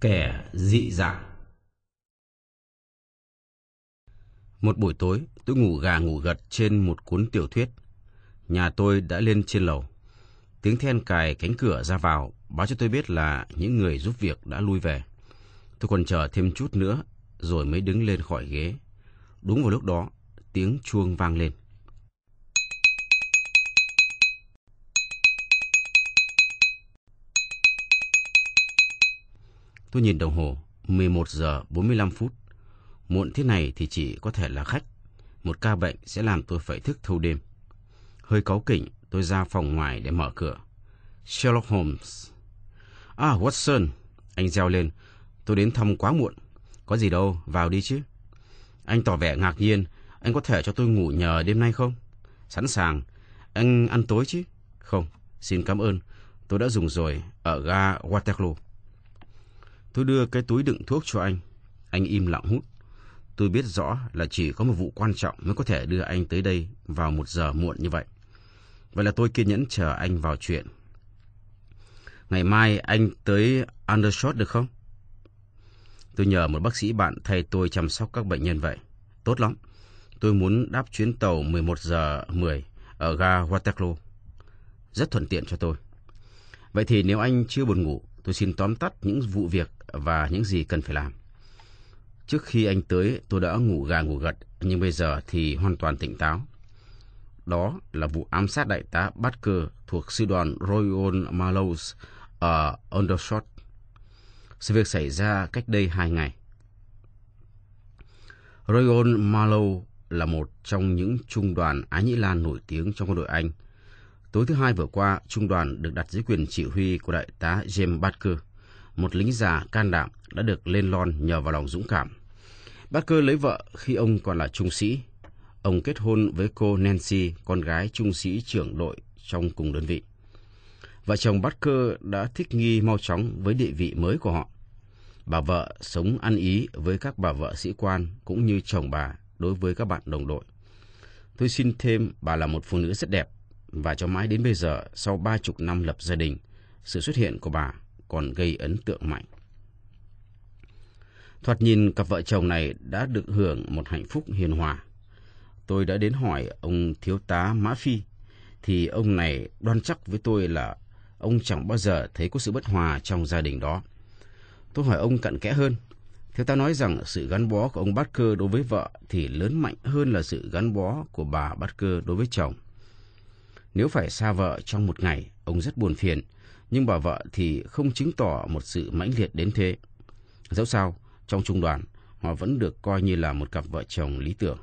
Kẻ dị dạng Một buổi tối, tôi ngủ gà ngủ gật trên một cuốn tiểu thuyết. Nhà tôi đã lên trên lầu. Tiếng then cài cánh cửa ra vào báo cho tôi biết là những người giúp việc đã lui về. Tôi còn chờ thêm chút nữa rồi mới đứng lên khỏi ghế. Đúng vào lúc đó, tiếng chuông vang lên. Tôi nhìn đồng hồ, 11 giờ 45 phút. Muộn thế này thì chỉ có thể là khách. Một ca bệnh sẽ làm tôi phải thức thâu đêm. Hơi cáu kỉnh, tôi ra phòng ngoài để mở cửa. Sherlock Holmes. À, Watson. Anh reo lên. Tôi đến thăm quá muộn. Có gì đâu, vào đi chứ. Anh tỏ vẻ ngạc nhiên. Anh có thể cho tôi ngủ nhờ đêm nay không? Sẵn sàng. Anh ăn tối chứ? Không, xin cảm ơn. Tôi đã dùng rồi ở ga Waterloo. Tôi đưa cái túi đựng thuốc cho anh. Anh im lặng hút. Tôi biết rõ là chỉ có một vụ quan trọng mới có thể đưa anh tới đây vào một giờ muộn như vậy. Vậy là tôi kiên nhẫn chờ anh vào chuyện. Ngày mai anh tới Undershot được không? Tôi nhờ một bác sĩ bạn thay tôi chăm sóc các bệnh nhân vậy. Tốt lắm. Tôi muốn đáp chuyến tàu 11 giờ 10 ở ga Waterloo. Rất thuận tiện cho tôi. Vậy thì nếu anh chưa buồn ngủ, tôi xin tóm tắt những vụ việc và những gì cần phải làm. Trước khi anh tới, tôi đã ngủ gà ngủ gật, nhưng bây giờ thì hoàn toàn tỉnh táo. Đó là vụ ám sát đại tá Barker thuộc sư đoàn Royal Mallows ở Undershot. Sự việc xảy ra cách đây hai ngày. Royal Mallow là một trong những trung đoàn Ái Nhĩ Lan nổi tiếng trong quân đội Anh. Tối thứ hai vừa qua, trung đoàn được đặt dưới quyền chỉ huy của đại tá James Barker một lính già can đảm đã được lên lon nhờ vào lòng dũng cảm. Barker lấy vợ khi ông còn là trung sĩ. Ông kết hôn với cô Nancy, con gái trung sĩ trưởng đội trong cùng đơn vị. Vợ chồng Barker đã thích nghi mau chóng với địa vị mới của họ. Bà vợ sống ăn ý với các bà vợ sĩ quan cũng như chồng bà đối với các bạn đồng đội. Tôi xin thêm bà là một phụ nữ rất đẹp và cho mãi đến bây giờ sau ba chục năm lập gia đình, sự xuất hiện của bà còn gây ấn tượng mạnh. Thoạt nhìn cặp vợ chồng này đã được hưởng một hạnh phúc hiền hòa. Tôi đã đến hỏi ông thiếu tá Mã Phi, thì ông này đoan chắc với tôi là ông chẳng bao giờ thấy có sự bất hòa trong gia đình đó. Tôi hỏi ông cặn kẽ hơn. Thiếu tá nói rằng sự gắn bó của ông Bát Cơ đối với vợ thì lớn mạnh hơn là sự gắn bó của bà Bát Cơ đối với chồng. Nếu phải xa vợ trong một ngày, ông rất buồn phiền nhưng bà vợ thì không chứng tỏ một sự mãnh liệt đến thế. Dẫu sao, trong trung đoàn, họ vẫn được coi như là một cặp vợ chồng lý tưởng.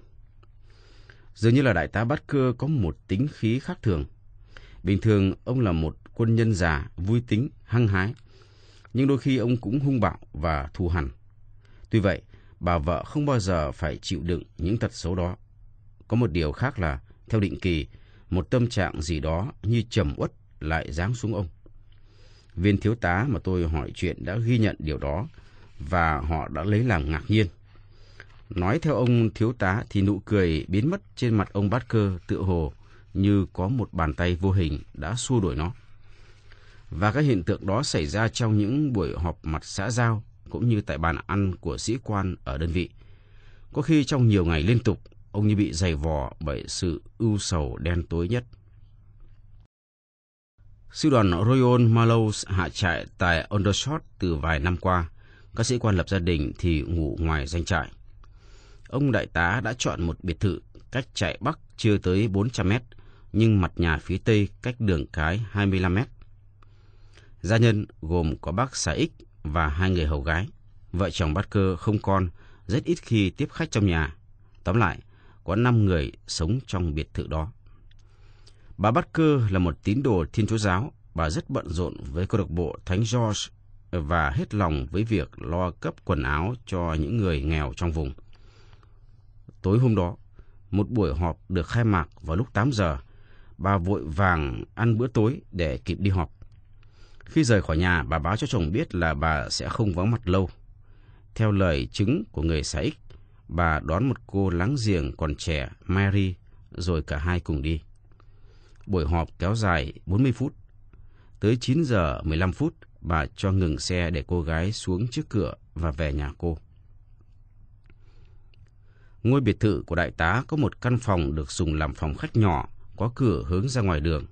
Dường như là đại tá Bát Cơ có một tính khí khác thường. Bình thường, ông là một quân nhân già, vui tính, hăng hái. Nhưng đôi khi ông cũng hung bạo và thù hằn. Tuy vậy, bà vợ không bao giờ phải chịu đựng những tật xấu đó. Có một điều khác là, theo định kỳ, một tâm trạng gì đó như trầm uất lại giáng xuống ông. Viên thiếu tá mà tôi hỏi chuyện đã ghi nhận điều đó và họ đã lấy làm ngạc nhiên. Nói theo ông thiếu tá thì nụ cười biến mất trên mặt ông Barker tựa hồ như có một bàn tay vô hình đã xua đuổi nó. Và các hiện tượng đó xảy ra trong những buổi họp mặt xã giao cũng như tại bàn ăn của sĩ quan ở đơn vị. Có khi trong nhiều ngày liên tục, ông như bị dày vò bởi sự ưu sầu đen tối nhất. Sư đoàn Royal Mallows hạ trại tại Undershot từ vài năm qua. Các sĩ quan lập gia đình thì ngủ ngoài danh trại. Ông đại tá đã chọn một biệt thự cách trại Bắc chưa tới 400 mét, nhưng mặt nhà phía Tây cách đường cái 25 mét. Gia nhân gồm có bác xã Ích và hai người hầu gái. Vợ chồng Barker không con, rất ít khi tiếp khách trong nhà. Tóm lại, có 5 người sống trong biệt thự đó. Bà Bát Cơ là một tín đồ Thiên Chúa giáo. Bà rất bận rộn với câu lạc bộ Thánh George và hết lòng với việc lo cấp quần áo cho những người nghèo trong vùng. Tối hôm đó, một buổi họp được khai mạc vào lúc 8 giờ. Bà vội vàng ăn bữa tối để kịp đi họp. Khi rời khỏi nhà, bà báo cho chồng biết là bà sẽ không vắng mặt lâu. Theo lời chứng của người xã X, bà đón một cô láng giềng còn trẻ, Mary, rồi cả hai cùng đi. Buổi họp kéo dài 40 phút. Tới 9 giờ 15 phút, bà cho ngừng xe để cô gái xuống trước cửa và về nhà cô. Ngôi biệt thự của đại tá có một căn phòng được dùng làm phòng khách nhỏ, có cửa hướng ra ngoài đường.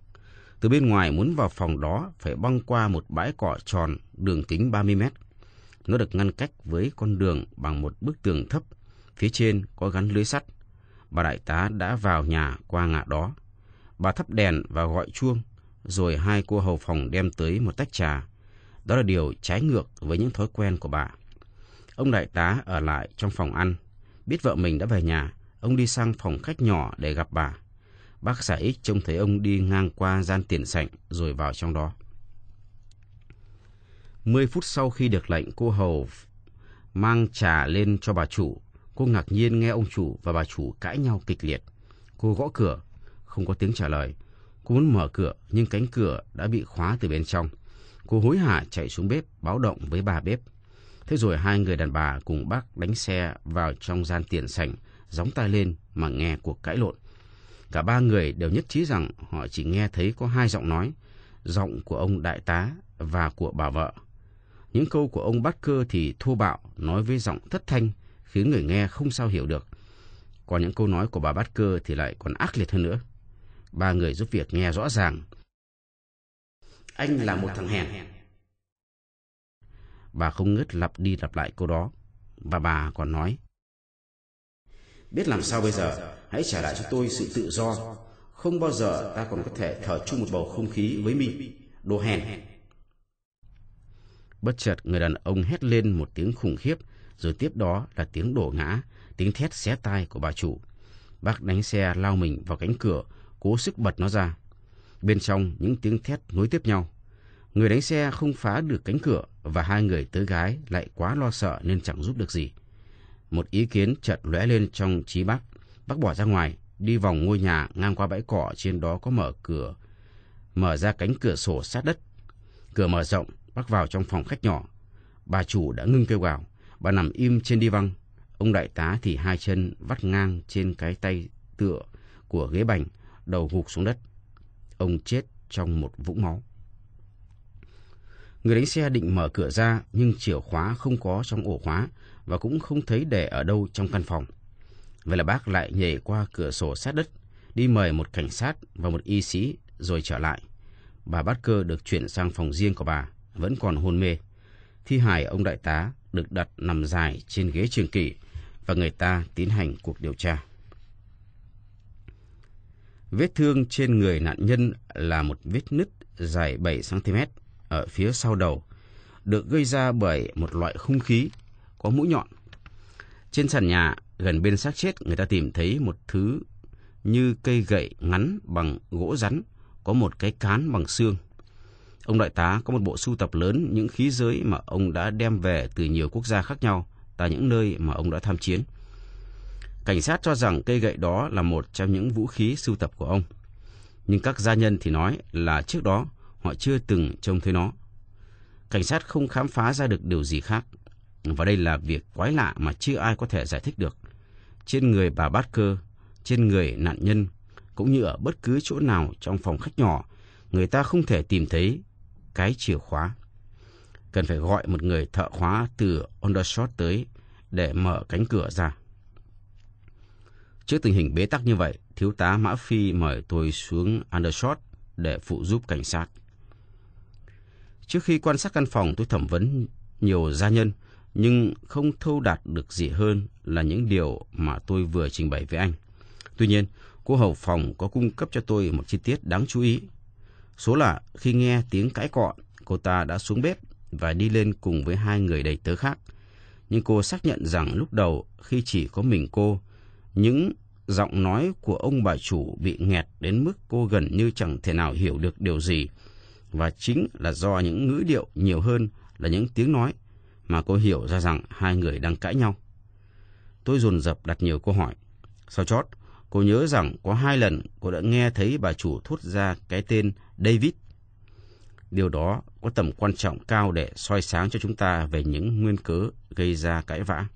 Từ bên ngoài muốn vào phòng đó phải băng qua một bãi cỏ tròn đường kính 30 mét. Nó được ngăn cách với con đường bằng một bức tường thấp, phía trên có gắn lưới sắt. Bà đại tá đã vào nhà qua ngã đó. Bà thắp đèn và gọi chuông, rồi hai cô hầu phòng đem tới một tách trà. Đó là điều trái ngược với những thói quen của bà. Ông đại tá ở lại trong phòng ăn. Biết vợ mình đã về nhà, ông đi sang phòng khách nhỏ để gặp bà. Bác xã X trông thấy ông đi ngang qua gian tiền sảnh rồi vào trong đó. Mười phút sau khi được lệnh cô hầu mang trà lên cho bà chủ, cô ngạc nhiên nghe ông chủ và bà chủ cãi nhau kịch liệt. Cô gõ cửa, không có tiếng trả lời. Cô muốn mở cửa nhưng cánh cửa đã bị khóa từ bên trong. Cô hối hả chạy xuống bếp báo động với bà bếp. Thế rồi hai người đàn bà cùng bác đánh xe vào trong gian tiền sảnh, gióng tay lên mà nghe cuộc cãi lộn. Cả ba người đều nhất trí rằng họ chỉ nghe thấy có hai giọng nói, giọng của ông đại tá và của bà vợ. Những câu của ông bắt cơ thì thô bạo, nói với giọng thất thanh, khiến người nghe không sao hiểu được. Còn những câu nói của bà bắt cơ thì lại còn ác liệt hơn nữa. Ba người giúp việc nghe rõ ràng. Anh là một thằng hèn. Bà không ngớt lặp đi lặp lại câu đó. Và bà còn nói. Biết làm sao bây giờ, hãy trả lại cho tôi sự tự do. Không bao giờ ta còn có thể thở chung một bầu không khí với mi. Đồ hèn. Bất chợt người đàn ông hét lên một tiếng khủng khiếp, rồi tiếp đó là tiếng đổ ngã, tiếng thét xé tai của bà chủ. Bác đánh xe lao mình vào cánh cửa, cố sức bật nó ra. Bên trong những tiếng thét nối tiếp nhau. Người đánh xe không phá được cánh cửa và hai người tới gái lại quá lo sợ nên chẳng giúp được gì. Một ý kiến chợt lóe lên trong trí bác. Bác bỏ ra ngoài, đi vòng ngôi nhà ngang qua bãi cỏ trên đó có mở cửa, mở ra cánh cửa sổ sát đất. Cửa mở rộng, bác vào trong phòng khách nhỏ. Bà chủ đã ngưng kêu gào, bà nằm im trên đi văng. Ông đại tá thì hai chân vắt ngang trên cái tay tựa của ghế bành, đầu gục xuống đất. Ông chết trong một vũng máu. Người đánh xe định mở cửa ra nhưng chìa khóa không có trong ổ khóa và cũng không thấy để ở đâu trong căn phòng. Vậy là bác lại nhảy qua cửa sổ sát đất, đi mời một cảnh sát và một y sĩ rồi trở lại. Bà Bát Cơ được chuyển sang phòng riêng của bà, vẫn còn hôn mê. Thi hài ông đại tá được đặt nằm dài trên ghế trường kỷ và người ta tiến hành cuộc điều tra. Vết thương trên người nạn nhân là một vết nứt dài 7cm ở phía sau đầu, được gây ra bởi một loại hung khí có mũi nhọn. Trên sàn nhà, gần bên xác chết, người ta tìm thấy một thứ như cây gậy ngắn bằng gỗ rắn, có một cái cán bằng xương. Ông đại tá có một bộ sưu tập lớn những khí giới mà ông đã đem về từ nhiều quốc gia khác nhau, tại những nơi mà ông đã tham chiến. Cảnh sát cho rằng cây gậy đó là một trong những vũ khí sưu tập của ông. Nhưng các gia nhân thì nói là trước đó họ chưa từng trông thấy nó. Cảnh sát không khám phá ra được điều gì khác. Và đây là việc quái lạ mà chưa ai có thể giải thích được. Trên người bà Bát Cơ, trên người nạn nhân, cũng như ở bất cứ chỗ nào trong phòng khách nhỏ, người ta không thể tìm thấy cái chìa khóa. Cần phải gọi một người thợ khóa từ Undershot tới để mở cánh cửa ra. Trước tình hình bế tắc như vậy, thiếu tá Mã Phi mời tôi xuống Undershot để phụ giúp cảnh sát. Trước khi quan sát căn phòng, tôi thẩm vấn nhiều gia nhân, nhưng không thâu đạt được gì hơn là những điều mà tôi vừa trình bày với anh. Tuy nhiên, cô hầu phòng có cung cấp cho tôi một chi tiết đáng chú ý. Số là khi nghe tiếng cãi cọ, cô ta đã xuống bếp và đi lên cùng với hai người đầy tớ khác. Nhưng cô xác nhận rằng lúc đầu khi chỉ có mình cô, những giọng nói của ông bà chủ bị nghẹt đến mức cô gần như chẳng thể nào hiểu được điều gì. Và chính là do những ngữ điệu nhiều hơn là những tiếng nói mà cô hiểu ra rằng hai người đang cãi nhau. Tôi dồn dập đặt nhiều câu hỏi. Sau chót, cô nhớ rằng có hai lần cô đã nghe thấy bà chủ thốt ra cái tên David. Điều đó có tầm quan trọng cao để soi sáng cho chúng ta về những nguyên cớ gây ra cãi vã.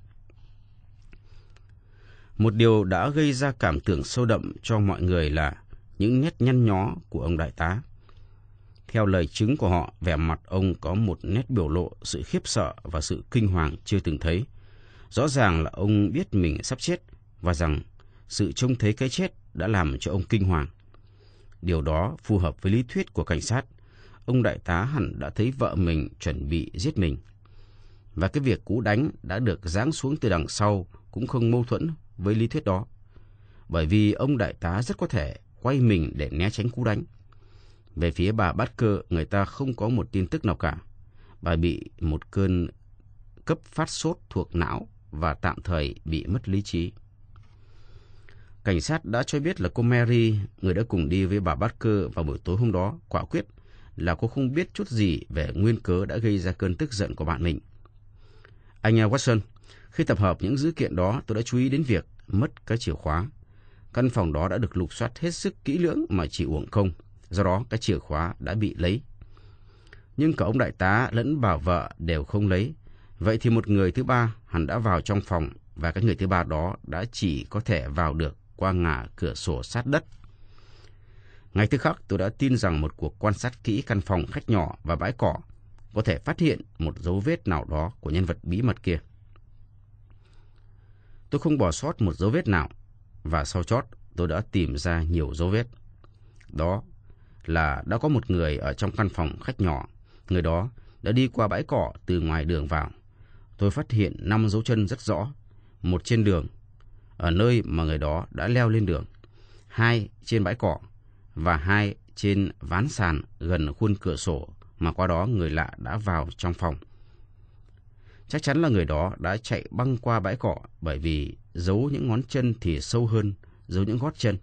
Một điều đã gây ra cảm tưởng sâu đậm cho mọi người là những nét nhăn nhó của ông đại tá. Theo lời chứng của họ, vẻ mặt ông có một nét biểu lộ sự khiếp sợ và sự kinh hoàng chưa từng thấy. Rõ ràng là ông biết mình sắp chết và rằng sự trông thấy cái chết đã làm cho ông kinh hoàng. Điều đó phù hợp với lý thuyết của cảnh sát. Ông đại tá hẳn đã thấy vợ mình chuẩn bị giết mình. Và cái việc cú đánh đã được giáng xuống từ đằng sau cũng không mâu thuẫn với lý thuyết đó. Bởi vì ông đại tá rất có thể quay mình để né tránh cú đánh. Về phía bà Barker, người ta không có một tin tức nào cả. Bà bị một cơn cấp phát sốt thuộc não và tạm thời bị mất lý trí. Cảnh sát đã cho biết là cô Mary, người đã cùng đi với bà Barker vào buổi tối hôm đó, quả quyết là cô không biết chút gì về nguyên cớ đã gây ra cơn tức giận của bạn mình. Anh à, Watson, khi tập hợp những dữ kiện đó, tôi đã chú ý đến việc mất cái chìa khóa. Căn phòng đó đã được lục soát hết sức kỹ lưỡng mà chỉ uổng không. Do đó, cái chìa khóa đã bị lấy. Nhưng cả ông đại tá lẫn bà vợ đều không lấy. Vậy thì một người thứ ba hẳn đã vào trong phòng và cái người thứ ba đó đã chỉ có thể vào được qua ngả cửa sổ sát đất. Ngay tức khắc tôi đã tin rằng một cuộc quan sát kỹ căn phòng khách nhỏ và bãi cỏ có thể phát hiện một dấu vết nào đó của nhân vật bí mật kia. Tôi không bỏ sót một dấu vết nào và sau chót tôi đã tìm ra nhiều dấu vết. Đó là đã có một người ở trong căn phòng khách nhỏ. Người đó đã đi qua bãi cỏ từ ngoài đường vào. Tôi phát hiện năm dấu chân rất rõ. Một trên đường, ở nơi mà người đó đã leo lên đường. Hai trên bãi cỏ và hai trên ván sàn gần khuôn cửa sổ mà qua đó người lạ đã vào trong phòng. Chắc chắn là người đó đã chạy băng qua bãi cỏ bởi vì giấu những ngón chân thì sâu hơn, giấu những gót chân.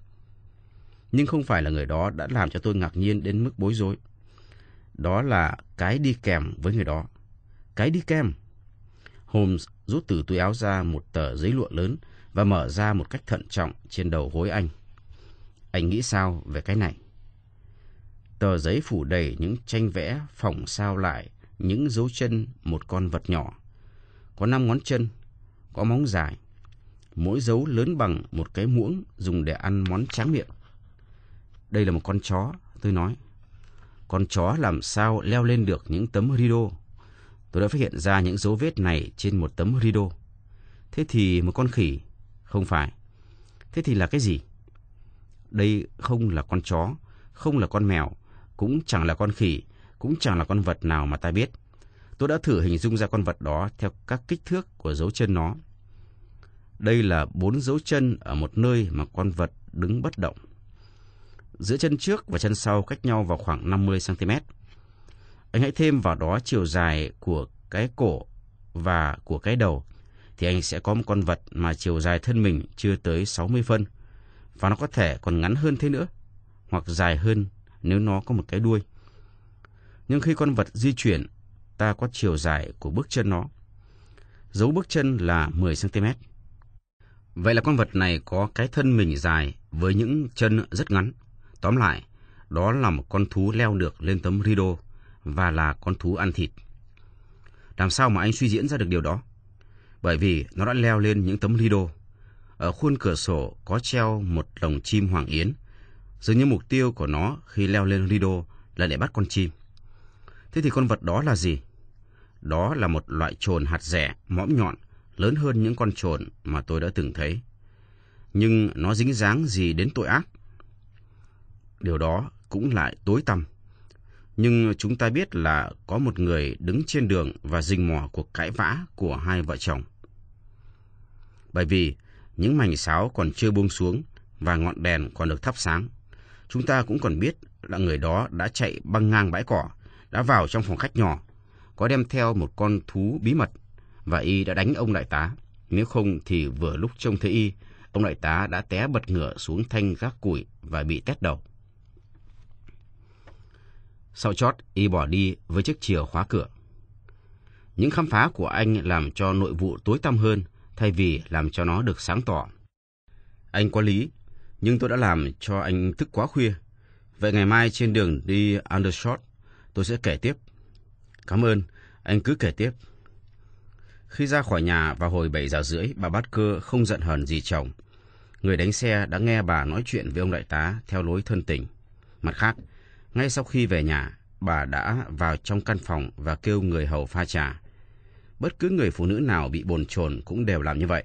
Nhưng không phải là người đó đã làm cho tôi ngạc nhiên đến mức bối rối. Đó là cái đi kèm với người đó. Cái đi kèm. Holmes rút từ túi áo ra một tờ giấy lụa lớn và mở ra một cách thận trọng trên đầu gối anh. Anh nghĩ sao về cái này? Tờ giấy phủ đầy những tranh vẽ, phỏng sao lại những dấu chân một con vật nhỏ. Có năm ngón chân, có móng dài. Mỗi dấu lớn bằng một cái muỗng dùng để ăn món tráng miệng. Đây là một con chó, tôi nói. Con chó làm sao leo lên được những tấm rido? Tôi đã phát hiện ra những dấu vết này trên một tấm rido. Thế thì một con khỉ? Không phải. Thế thì là cái gì? Đây không là con chó, không là con mèo, cũng chẳng là con khỉ, cũng chẳng là con vật nào mà ta biết. Tôi đã thử hình dung ra con vật đó theo các kích thước của dấu chân nó. Đây là bốn dấu chân ở một nơi mà con vật đứng bất động. Giữa chân trước và chân sau cách nhau vào khoảng 50cm. Anh hãy thêm vào đó chiều dài của cái cổ và của cái đầu, thì anh sẽ có một con vật mà chiều dài thân mình chưa tới 60 phân, và nó có thể còn ngắn hơn thế nữa, hoặc dài hơn nếu nó có một cái đuôi. Nhưng khi con vật di chuyển, ta có chiều dài của bước chân nó. Dấu bước chân là 10cm. Vậy là con vật này có cái thân mình dài với những chân rất ngắn. Tóm lại, đó là một con thú leo được lên tấm rido và là con thú ăn thịt. Làm sao mà anh suy diễn ra được điều đó? Bởi vì nó đã leo lên những tấm rido. Ở khuôn cửa sổ có treo một lồng chim hoàng yến. Dường như mục tiêu của nó khi leo lên rido là để bắt con chim. Thế thì con vật đó là gì? Đó là một loại trồn hạt rẻ, mõm nhọn, lớn hơn những con trồn mà tôi đã từng thấy. Nhưng nó dính dáng gì đến tội ác? Điều đó cũng lại tối tăm. Nhưng chúng ta biết là có một người đứng trên đường và rình mò cuộc cãi vã của hai vợ chồng. Bởi vì những mảnh sáo còn chưa buông xuống và ngọn đèn còn được thắp sáng. Chúng ta cũng còn biết là người đó đã chạy băng ngang bãi cỏ, đã vào trong phòng khách nhỏ, có đem theo một con thú bí mật và y đã đánh ông đại tá. Nếu không thì vừa lúc trông thấy y, ông đại tá đã té bật ngửa xuống thanh gác củi và bị tét đầu. Sau chót, y bỏ đi với chiếc chìa khóa cửa. Những khám phá của anh làm cho nội vụ tối tăm hơn thay vì làm cho nó được sáng tỏ. Anh có lý, nhưng tôi đã làm cho anh thức quá khuya. Vậy ngày mai trên đường đi Undershot, tôi sẽ kể tiếp. Cảm ơn, anh cứ kể tiếp. Khi ra khỏi nhà vào hồi 7 giờ rưỡi, bà Bát Cơ không giận hờn gì chồng. Người đánh xe đã nghe bà nói chuyện với ông đại tá theo lối thân tình. Mặt khác, ngay sau khi về nhà, bà đã vào trong căn phòng và kêu người hầu pha trà. Bất cứ người phụ nữ nào bị bồn chồn cũng đều làm như vậy.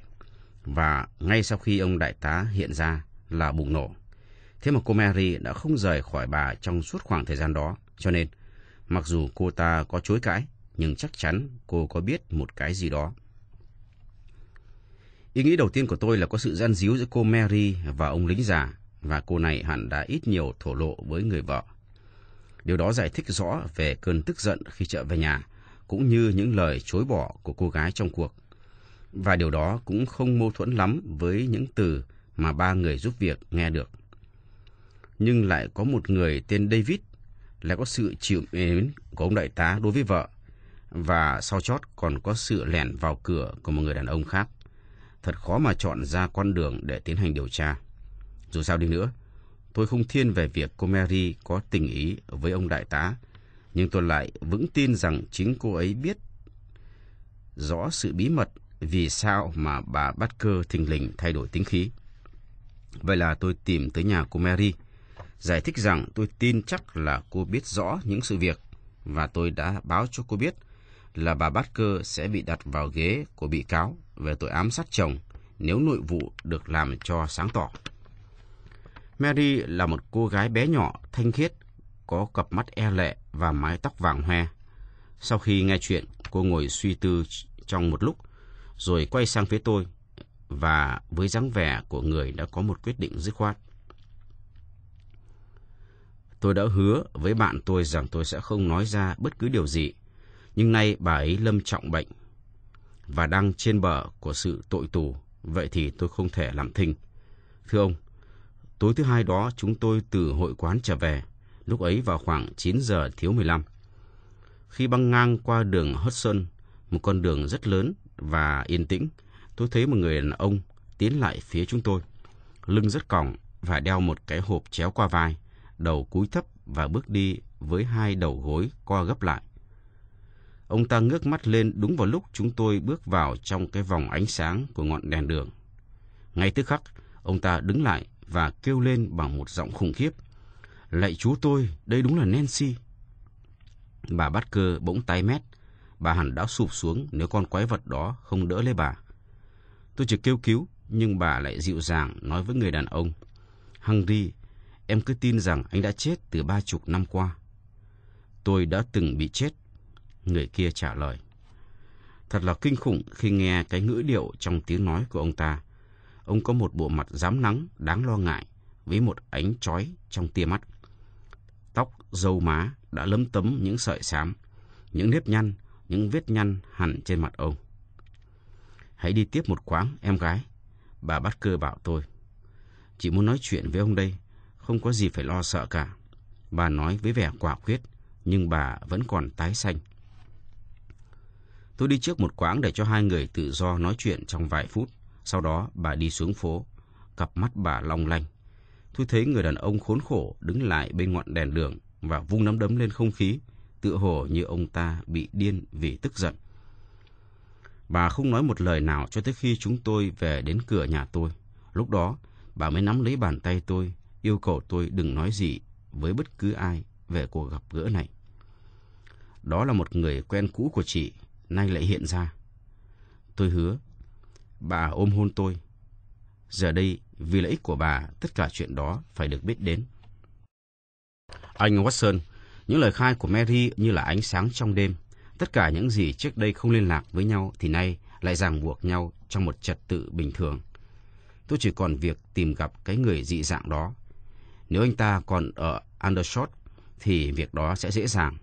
Và ngay sau khi ông đại tá hiện ra là bùng nổ. Thế mà cô Mary đã không rời khỏi bà trong suốt khoảng thời gian đó. Cho nên, mặc dù cô ta có chối cãi, nhưng chắc chắn cô có biết một cái gì đó. Ý nghĩ đầu tiên của tôi là có sự gian díu giữa cô Mary và ông lính già, và cô này hẳn đã ít nhiều thổ lộ với người vợ. Điều đó giải thích rõ về cơn tức giận khi trở về nhà, cũng như những lời chối bỏ của cô gái trong cuộc. Và điều đó cũng không mâu thuẫn lắm với những từ mà ba người giúp việc nghe được. Nhưng lại có một người tên David lại có sự chịu mến của ông đại tá đối với vợ và sau chót còn có sự lẻn vào cửa của một người đàn ông khác. Thật khó mà chọn ra con đường để tiến hành điều tra. Dù sao đi nữa, tôi không thiên về việc cô Mary có tình ý với ông đại tá, nhưng tôi lại vững tin rằng chính cô ấy biết rõ sự bí mật vì sao mà bà Baker thình lình thay đổi tính khí. Vậy là tôi tìm tới nhà cô Mary, giải thích rằng tôi tin chắc là cô biết rõ những sự việc và tôi đã báo cho cô biết là bà Baker sẽ bị đặt vào ghế của bị cáo về tội ám sát chồng nếu nội vụ được làm cho sáng tỏ. Mary là một cô gái bé nhỏ, thanh khiết, có cặp mắt e lệ và mái tóc vàng hoe. Sau khi nghe chuyện, cô ngồi suy tư trong một lúc, rồi quay sang phía tôi và với dáng vẻ của người đã có một quyết định dứt khoát. Tôi đã hứa với bạn tôi rằng tôi sẽ không nói ra bất cứ điều gì, nhưng nay bà ấy lâm trọng bệnh và đang trên bờ của sự tội tù, vậy thì tôi không thể làm thinh. Thưa ông, tối thứ hai đó chúng tôi từ hội quán trở về, lúc ấy vào khoảng 9 giờ thiếu 15. Khi băng ngang qua đường Hudson, một con đường rất lớn và yên tĩnh, tôi thấy một người đàn ông tiến lại phía chúng tôi. Lưng rất còng và đeo một cái hộp chéo qua vai, đầu cúi thấp và bước đi với hai đầu gối co gấp lại. Ông ta ngước mắt lên đúng vào lúc chúng tôi bước vào trong cái vòng ánh sáng của ngọn đèn đường. Ngay tức khắc, ông ta đứng lại và kêu lên bằng một giọng khủng khiếp. Lạy chú tôi, đây đúng là Nancy. Bà bắt cơ bỗng tái mét. Bà hẳn đã sụp xuống nếu con quái vật đó không đỡ lấy bà. Tôi chỉ kêu cứu, nhưng bà lại dịu dàng nói với người đàn ông. Hungry, em cứ tin rằng anh đã chết từ ba chục năm qua. Tôi đã từng bị chết. Người kia trả lời. Thật là kinh khủng khi nghe cái ngữ điệu trong tiếng nói của ông ta. Ông có một bộ mặt dám nắng đáng lo ngại với một ánh chói trong tia mắt. Tóc, râu má đã lấm tấm những sợi xám, những nếp nhăn, những vết nhăn hẳn trên mặt ông. Hãy đi tiếp một quãng, em gái. Bà bắt cơ bảo tôi. Chỉ muốn nói chuyện với ông đây, không có gì phải lo sợ cả. Bà nói với vẻ quả quyết, nhưng bà vẫn còn tái xanh. Tôi đi trước một quãng để cho hai người tự do nói chuyện trong vài phút. Sau đó bà đi xuống phố, cặp mắt bà long lanh. Tôi thấy người đàn ông khốn khổ đứng lại bên ngọn đèn đường và vung nắm đấm lên không khí, tựa hồ như ông ta bị điên vì tức giận. Bà không nói một lời nào cho tới khi chúng tôi về đến cửa nhà tôi. Lúc đó, bà mới nắm lấy bàn tay tôi, yêu cầu tôi đừng nói gì với bất cứ ai về cuộc gặp gỡ này. Đó là một người quen cũ của chị, nay lại hiện ra. Tôi hứa, bà ôm hôn tôi. Giờ đây, vì lợi ích của bà, tất cả chuyện đó phải được biết đến. Anh Watson, những lời khai của Mary như là ánh sáng trong đêm. Tất cả những gì trước đây không liên lạc với nhau thì nay lại ràng buộc nhau trong một trật tự bình thường. Tôi chỉ còn việc tìm gặp cái người dị dạng đó. Nếu anh ta còn ở Undershot, thì việc đó sẽ dễ dàng.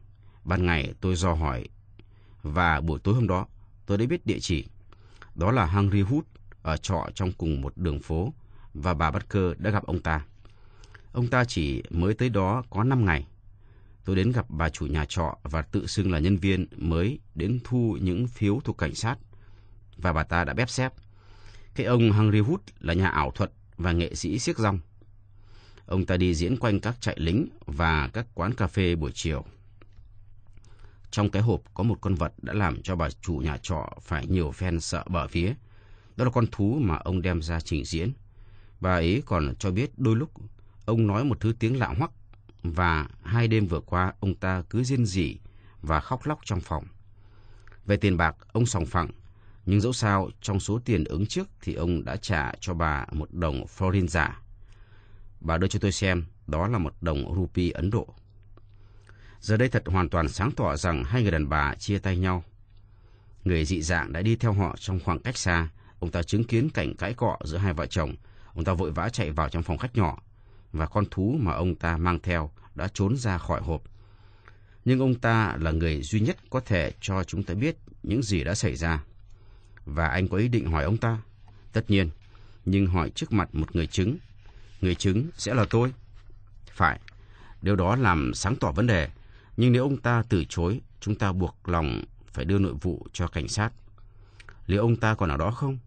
Ban ngày tôi do hỏi, và buổi tối hôm đó, tôi đã biết địa chỉ. Đó là Henry Hood, ở trọ trong cùng một đường phố, và bà Barker đã gặp ông ta. Ông ta chỉ mới tới đó có 5 ngày. Tôi đến gặp bà chủ nhà trọ và tự xưng là nhân viên mới đến thu những phiếu thuộc cảnh sát. Và bà ta đã bép xếp. Cái ông Henry Hood là nhà ảo thuật và nghệ sĩ siếc rong. Ông ta đi diễn quanh các trại lính và các quán cà phê buổi chiều. Trong cái hộp có một con vật đã làm cho bà chủ nhà trọ phải nhiều phen sợ bở phía. Đó là con thú mà ông đem ra trình diễn. Bà ấy còn cho biết đôi lúc ông nói một thứ tiếng lạ hoắc và hai đêm vừa qua ông ta cứ riêng rỉ và khóc lóc trong phòng. Về tiền bạc, ông sòng phẳng, nhưng dẫu sao trong số tiền ứng trước thì ông đã trả cho bà một đồng florin giả. Bà đưa cho tôi xem, đó là một đồng rupee Ấn Độ. Giờ đây thật hoàn toàn sáng tỏ rằng hai người đàn bà chia tay nhau. Người dị dạng đã đi theo họ trong khoảng cách xa. Ông ta chứng kiến cảnh cãi cọ giữa hai vợ chồng. Ông ta vội vã chạy vào trong phòng khách nhỏ. Và con thú mà ông ta mang theo đã trốn ra khỏi hộp. Nhưng ông ta là người duy nhất có thể cho chúng ta biết những gì đã xảy ra. Và anh có ý định hỏi ông ta? Tất nhiên, nhưng hỏi trước mặt một người chứng. Người chứng sẽ là tôi. Phải, điều đó làm sáng tỏ vấn đề. Nhưng nếu ông ta từ chối, chúng ta buộc lòng phải đưa nội vụ cho cảnh sát. Liệu ông ta còn ở đó không?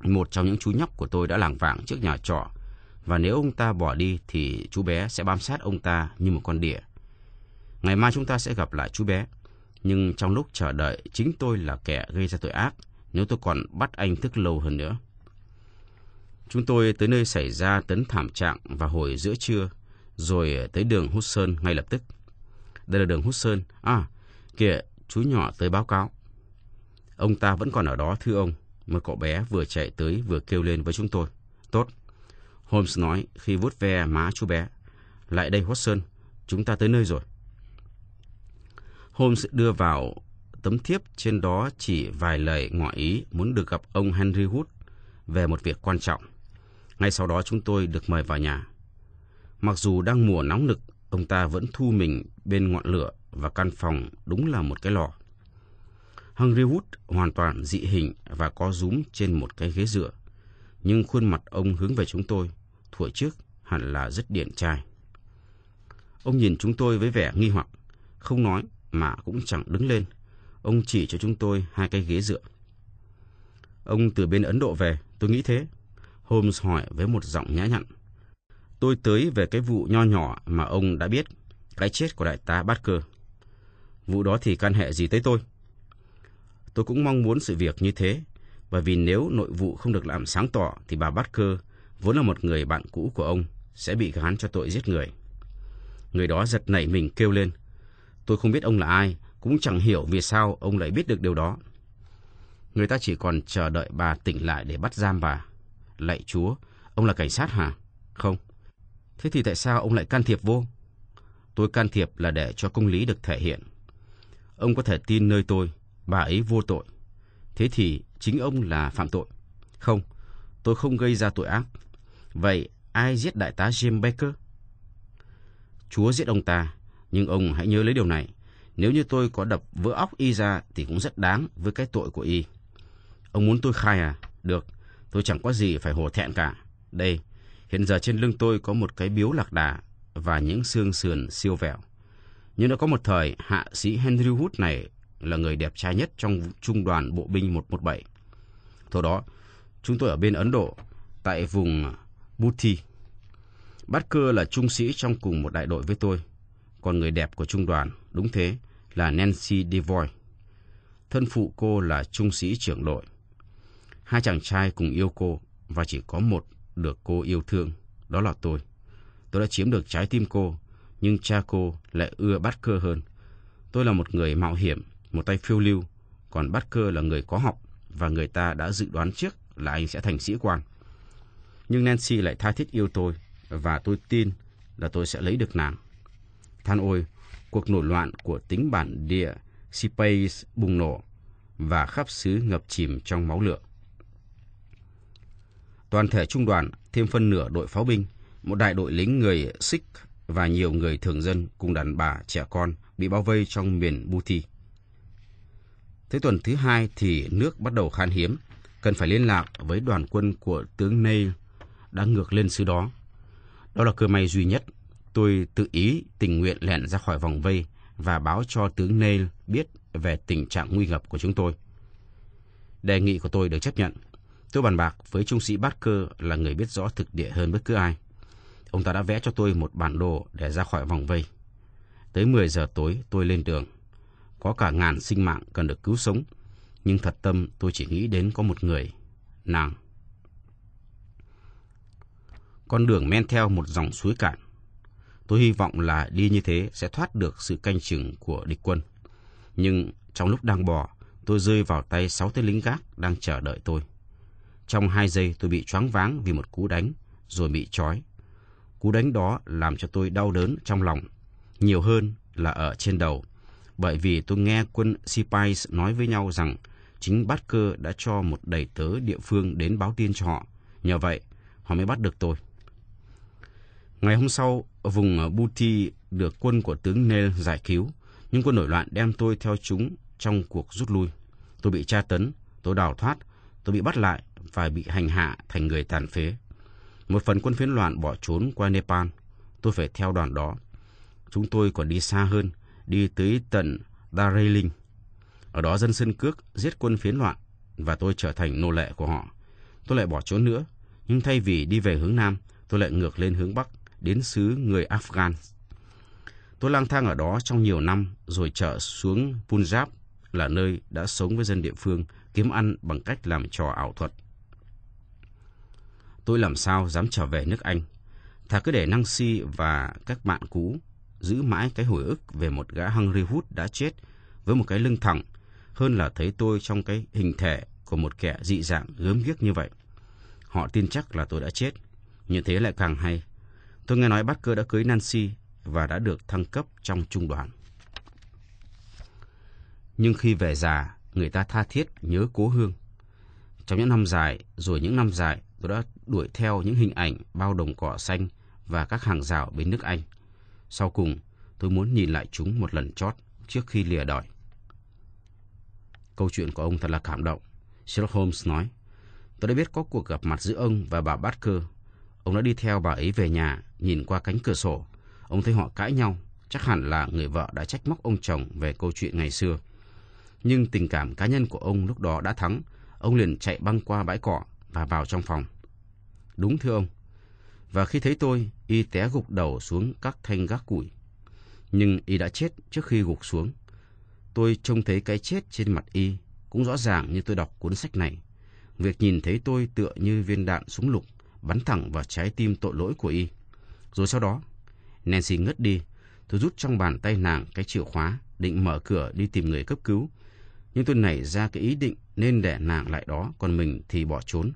Một trong những chú nhóc của tôi đã lảng vảng trước nhà trọ, và nếu ông ta bỏ đi thì chú bé sẽ bám sát ông ta như một con đỉa. Ngày mai chúng ta sẽ gặp lại chú bé, nhưng trong lúc chờ đợi chính tôi là kẻ gây ra tội ác nếu tôi còn bắt anh thức lâu hơn nữa. Chúng tôi tới nơi xảy ra tấn thảm trạng vào hồi giữa trưa, rồi tới đường hút sơn ngay lập tức. Đây là đường hút sơn À, kìa, chú nhỏ tới báo cáo. Ông ta vẫn còn ở đó thưa ông. Một cậu bé vừa chạy tới vừa kêu lên với chúng tôi. Tốt. Holmes nói khi vuốt ve má chú bé. Lại đây Watson, chúng ta tới nơi rồi. Holmes đưa vào tấm thiếp trên đó chỉ vài lời ngỏ ý muốn được gặp ông Henry Wood về một việc quan trọng. Ngay sau đó chúng tôi được mời vào nhà. Mặc dù đang mùa nóng nực, ông ta vẫn thu mình bên ngọn lửa và căn phòng đúng là một cái lò. Henry Wood hoàn toàn dị hình và có rúm trên một cái ghế dựa. Nhưng khuôn mặt ông hướng về chúng tôi, thuở trước hẳn là rất điển trai. Ông nhìn chúng tôi với vẻ nghi hoặc, không nói mà cũng chẳng đứng lên. Ông chỉ cho chúng tôi hai cái ghế dựa. Ông từ bên Ấn Độ về, tôi nghĩ thế. Holmes hỏi với một giọng nhã nhặn. Tôi tới về cái vụ nho nhỏ mà ông đã biết, cái chết của đại tá Barker. Vụ đó thì can hệ gì tới tôi? Tôi cũng mong muốn sự việc như thế, bởi vì nếu nội vụ không được làm sáng tỏ thì bà Barker, vốn là một người bạn cũ của ông, sẽ bị gán cho tội giết người. Người đó giật nảy mình kêu lên. Tôi không biết ông là ai, cũng chẳng hiểu vì sao ông lại biết được điều đó. Người ta chỉ còn chờ đợi bà tỉnh lại để bắt giam bà. Lạy chúa, ông là cảnh sát hả? Không. Thế thì tại sao ông lại can thiệp vô? Tôi can thiệp là để cho công lý được thể hiện. Ông có thể tin nơi tôi, bà ấy vô tội. Thế thì chính ông là phạm tội. Không, tôi không gây ra tội ác. Vậy ai giết đại tá James Baker? Chúa giết ông ta, nhưng ông hãy nhớ lấy điều này. Nếu như tôi có đập vỡ óc y ra thì cũng rất đáng với cái tội của y. Ông muốn tôi khai à? Được, tôi chẳng có gì phải hổ thẹn cả. Đây, hiện giờ trên lưng tôi có một cái biếu lạc đà và những xương sườn siêu vẹo. Nhưng đã có một thời hạ sĩ Henry Wood này là người đẹp trai nhất trong trung đoàn bộ binh 117. Thôi đó, chúng tôi ở bên Ấn Độ, tại vùng Bhuti. cơ là trung sĩ trong cùng một đại đội với tôi. Còn người đẹp của trung đoàn, đúng thế, là Nancy Devoy. Thân phụ cô là trung sĩ trưởng đội. Hai chàng trai cùng yêu cô và chỉ có một được cô yêu thương, đó là tôi. Tôi đã chiếm được trái tim cô, nhưng cha cô lại ưa Barker hơn. Tôi là một người mạo hiểm, một tay phiêu lưu, còn Barker là người có học và người ta đã dự đoán trước là anh sẽ thành sĩ quan. Nhưng Nancy lại tha thiết yêu tôi và tôi tin là tôi sẽ lấy được nàng. Than ôi, cuộc nổi loạn của tính bản địa Space bùng nổ và khắp xứ ngập chìm trong máu lửa. Toàn thể trung đoàn thêm phân nửa đội pháo binh, một đại đội lính người Sikh và nhiều người thường dân cùng đàn bà trẻ con bị bao vây trong miền Bhuti. Tới tuần thứ hai thì nước bắt đầu khan hiếm, cần phải liên lạc với đoàn quân của tướng Ney đã ngược lên xứ đó. Đó là cơ may duy nhất. Tôi tự ý tình nguyện lẻn ra khỏi vòng vây và báo cho tướng Neil biết về tình trạng nguy ngập của chúng tôi. Đề nghị của tôi được chấp nhận. Tôi bàn bạc với trung sĩ Barker là người biết rõ thực địa hơn bất cứ ai. Ông ta đã vẽ cho tôi một bản đồ để ra khỏi vòng vây. Tới 10 giờ tối tôi lên đường. Có cả ngàn sinh mạng cần được cứu sống. Nhưng thật tâm tôi chỉ nghĩ đến có một người, nàng. Con đường men theo một dòng suối cạn. Tôi hy vọng là đi như thế sẽ thoát được sự canh chừng của địch quân. Nhưng trong lúc đang bò, tôi rơi vào tay sáu tên lính gác đang chờ đợi tôi. Trong hai giây tôi bị choáng váng vì một cú đánh, rồi bị trói. Cú đánh đó làm cho tôi đau đớn trong lòng, nhiều hơn là ở trên đầu. Bởi vì tôi nghe quân Sipais nói với nhau rằng chính Barker đã cho một đầy tớ địa phương đến báo tin cho họ. Nhờ vậy, họ mới bắt được tôi. Ngày hôm sau, vùng Buti được quân của tướng Neil giải cứu, nhưng quân nổi loạn đem tôi theo chúng trong cuộc rút lui. Tôi bị tra tấn, tôi đào thoát, tôi bị bắt lại và bị hành hạ thành người tàn phế. Một phần quân phiến loạn bỏ trốn qua Nepal. Tôi phải theo đoàn đó. Chúng tôi còn đi xa hơn, đi tới tận Darjeeling. Ở đó dân sân cước giết quân phiến loạn và tôi trở thành nô lệ của họ. Tôi lại bỏ trốn nữa, nhưng thay vì đi về hướng Nam, tôi lại ngược lên hướng Bắc, đến xứ người Afghan. Tôi lang thang ở đó trong nhiều năm, rồi trở xuống Punjab, là nơi đã sống với dân địa phương, kiếm ăn bằng cách làm trò ảo thuật. Tôi làm sao dám trở về nước Anh? Thà cứ để Nancy và các bạn cũ giữ mãi cái hồi ức về một gã Henry Wood đã chết với một cái lưng thẳng hơn là thấy tôi trong cái hình thể của một kẻ dị dạng gớm ghiếc như vậy. Họ tin chắc là tôi đã chết. Như thế lại càng hay. Tôi nghe nói Barker đã cưới Nancy và đã được thăng cấp trong trung đoàn. Nhưng khi về già, người ta tha thiết nhớ cố hương. Trong những năm dài, rồi những năm dài, tôi đã đuổi theo những hình ảnh bao đồng cỏ xanh và các hàng rào bên nước Anh. Sau cùng, tôi muốn nhìn lại chúng một lần chót trước khi lìa đòi. Câu chuyện của ông thật là cảm động. Sherlock Holmes nói, tôi đã biết có cuộc gặp mặt giữa ông và bà Barker. Ông đã đi theo bà ấy về nhà, nhìn qua cánh cửa sổ. Ông thấy họ cãi nhau, chắc hẳn là người vợ đã trách móc ông chồng về câu chuyện ngày xưa. Nhưng tình cảm cá nhân của ông lúc đó đã thắng. Ông liền chạy băng qua bãi cỏ và vào trong phòng. Đúng thưa ông. Và khi thấy tôi, y té gục đầu xuống các thanh gác củi. Nhưng y đã chết trước khi gục xuống. Tôi trông thấy cái chết trên mặt y, cũng rõ ràng như tôi đọc cuốn sách này. Việc nhìn thấy tôi tựa như viên đạn súng lục, bắn thẳng vào trái tim tội lỗi của y. Rồi sau đó, Nancy ngất đi. Tôi rút trong bàn tay nàng cái chìa khóa, định mở cửa đi tìm người cấp cứu. Nhưng tôi nảy ra cái ý định nên để nàng lại đó, còn mình thì bỏ trốn.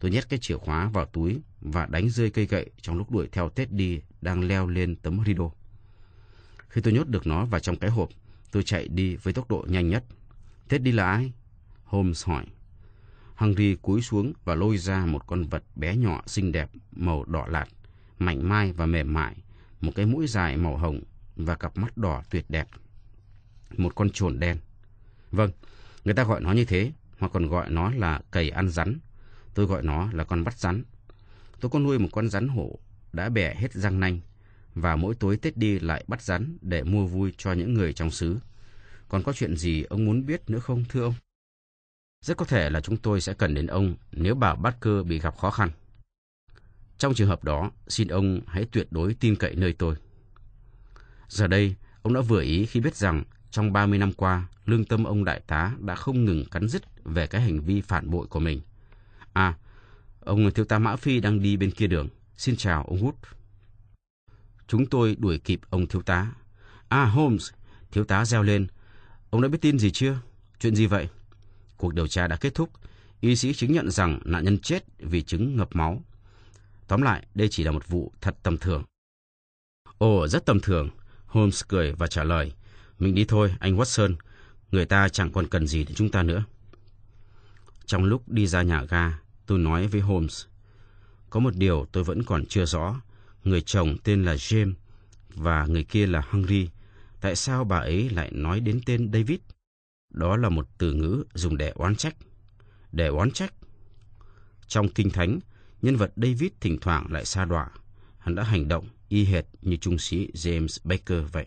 Tôi nhét cái chìa khóa vào túi và đánh rơi cây gậy trong lúc đuổi theo Teddy đang leo lên tấm rido. Khi tôi nhốt được nó vào trong cái hộp, tôi chạy đi với tốc độ nhanh nhất. Teddy là ai? Holmes hỏi. Hungry cúi xuống và lôi ra một con vật bé nhỏ xinh đẹp màu đỏ lạt, mảnh mai và mềm mại, một cái mũi dài màu hồng và cặp mắt đỏ tuyệt đẹp. Một con chuồn đen. Vâng, người ta gọi nó như thế, hoặc còn gọi nó là cầy ăn rắn Tôi gọi nó là con bắt rắn. Tôi có nuôi một con rắn hổ đã bẻ hết răng nanh và mỗi tối Tết đi lại bắt rắn để mua vui cho những người trong xứ. Còn có chuyện gì ông muốn biết nữa không thưa ông? Rất có thể là chúng tôi sẽ cần đến ông nếu bà cơ bị gặp khó khăn. Trong trường hợp đó, xin ông hãy tuyệt đối tin cậy nơi tôi. Giờ đây, ông đã vừa ý khi biết rằng trong 30 năm qua, lương tâm ông đại tá đã không ngừng cắn dứt về cái hành vi phản bội của mình. À, ông thiếu tá Mã Phi đang đi bên kia đường. Xin chào ông Wood. Chúng tôi đuổi kịp ông thiếu tá. À, Holmes, thiếu tá reo lên. Ông đã biết tin gì chưa? Chuyện gì vậy? Cuộc điều tra đã kết thúc. Y sĩ chứng nhận rằng nạn nhân chết vì chứng ngập máu. Tóm lại, đây chỉ là một vụ thật tầm thường. Ồ, rất tầm thường. Holmes cười và trả lời. Mình đi thôi, anh Watson. Người ta chẳng còn cần gì đến chúng ta nữa. Trong lúc đi ra nhà ga, tôi nói với Holmes. Có một điều tôi vẫn còn chưa rõ. Người chồng tên là James và người kia là Henry. Tại sao bà ấy lại nói đến tên David? Đó là một từ ngữ dùng để oán trách. Để oán trách. Trong Kinh Thánh, nhân vật David thỉnh thoảng lại xa đọa. Hắn đã hành động y hệt như trung sĩ James Baker vậy.